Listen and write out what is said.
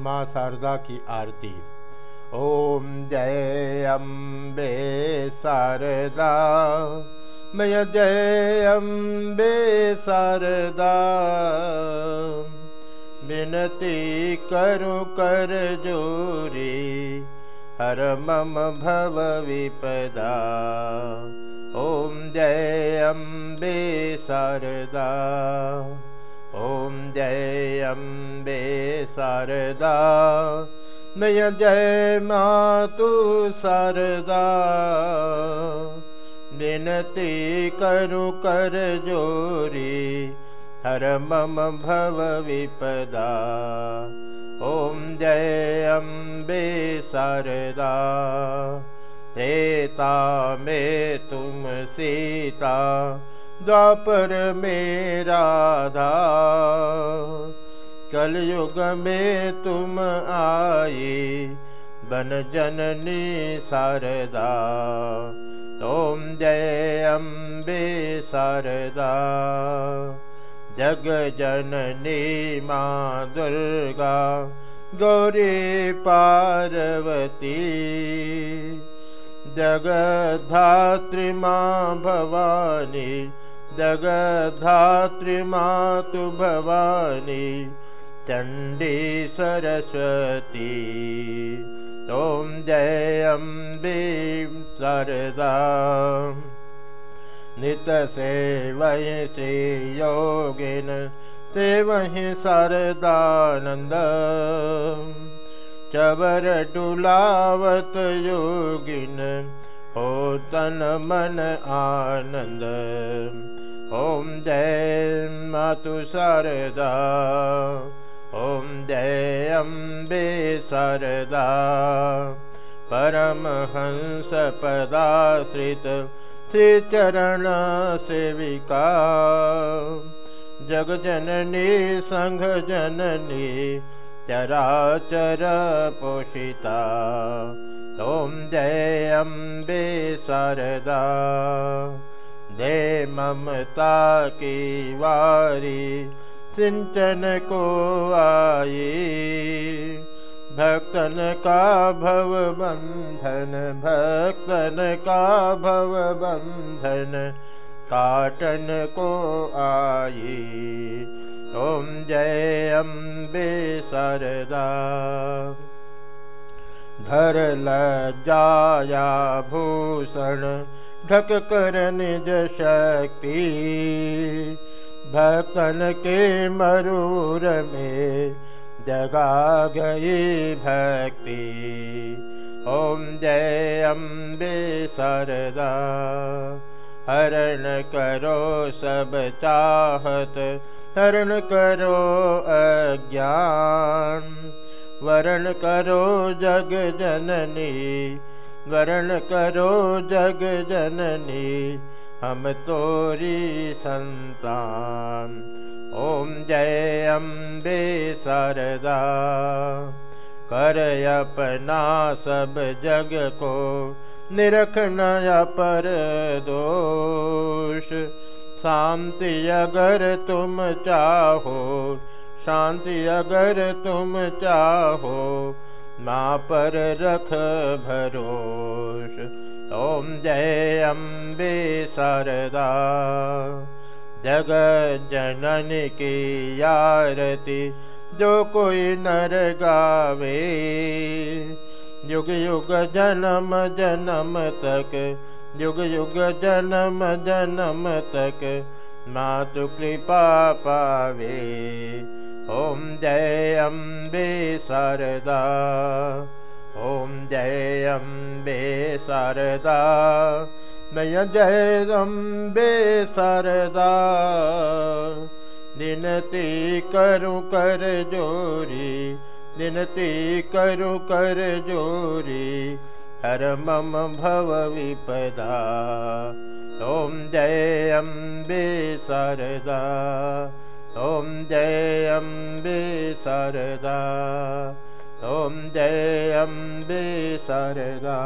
माँ शारदा की आरती। ओम जय अम्बे शारदा। मय जय अम्बे शारदा। विनती करु कर जोरी, हर मम भव विपदा। ॐ जय अम्बे शारदा। ॐ जय अम्बे शारदा। मय जय मातु शारदा। विनती करु कर जोरी हर मम भव विपदा। ॐ जय अम्बे शारदा। त्रेता में तुम सीता द्वापर में राधा। कलयुग में तुम आई बन जननी शारदा। ओम जय अम्बे शारदा। जग जननी माँ दुर्गा। गौरी पार्वती। जगधात्री माँ भवानी जगधात्री माँ तु भवानी चण्डी सरस्वती। ॐ जय अम्बे शारदा। नितसेवहि श्रीयोगिन सेवहि शारदानन्द। चवर डुलावत योगिन हो तन मन आनंद ओम जय मातु शारदा। ओम जय अम्बे शारदा। परमहंस पदाश्रित श्रीचरण सेविका। जगजननी संघ जननी चराचर पोषिता। ॐ जय अम्बे शारदा दे ममता की वारी, सिंचन को आई। भक्तन का भव बंधन, भक्तन का भव बंधन, काटन को आई। ॐ जय अम्बे शारदा। धर लज्जाया भूषण ढक कर निज शक्ति भक्तन के मरूर में जगा गई भक्ति। ओम जय अम्बे शारदा, हरण करो सब चाहत हरण करो अज्ञान। वरण करो जग जननी वरण करो जग जननी, हम तोरी संतान। ओम जय अम्बे शारदा, कर अपना सब जग को निरखन पर दोष। शांति अगर तुम चाहो, शांति अगर तुम चाहो माँ पर रख भरोस ओम जय अम्बे शारदा। जग जनन की यारती जो कोई नर गावे। युग युग जन्म जन्म तक, युग युग जन्म जन्म तक, मातु कृपा पावे। ओम जय अम्बे शारदा। ओम जय अम्बे शारदा। मय जय अम्बे शारदा। विनती करु कर जोरी हर मम भव विपदा। ॐ जय अम्बे शारदा ॐ जय अम्बे ॐ जय अम्बे शारदा